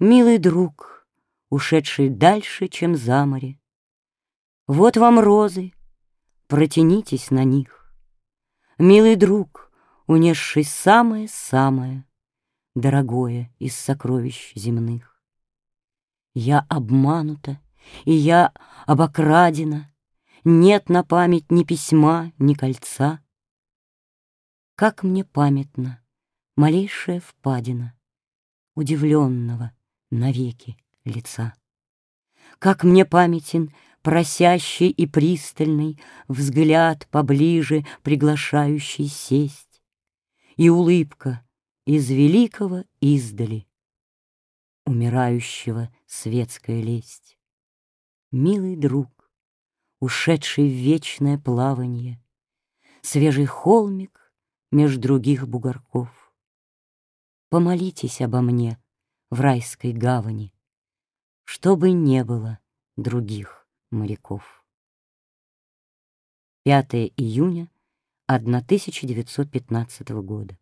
Милый друг, ушедший дальше, чем за море, Вот вам розы, протянитесь на них. Милый друг, унесший самое-самое Дорогое из сокровищ земных. Я обманута, и я обокрадена, Нет на память ни письма, ни кольца. Как мне памятна малейшая впадина Удивленного навеки лица. Как мне памятен просящий и пристальный Взгляд поближе, приглашающий сесть, И улыбка из великого издали, Умирающего светская лесть. Милый друг, ушедший в вечное плаванье, Свежий холмик меж других бугорков. Помолитесь обо мне в райской гавани, Чтобы не было других моряков. 5 июня 1915 года.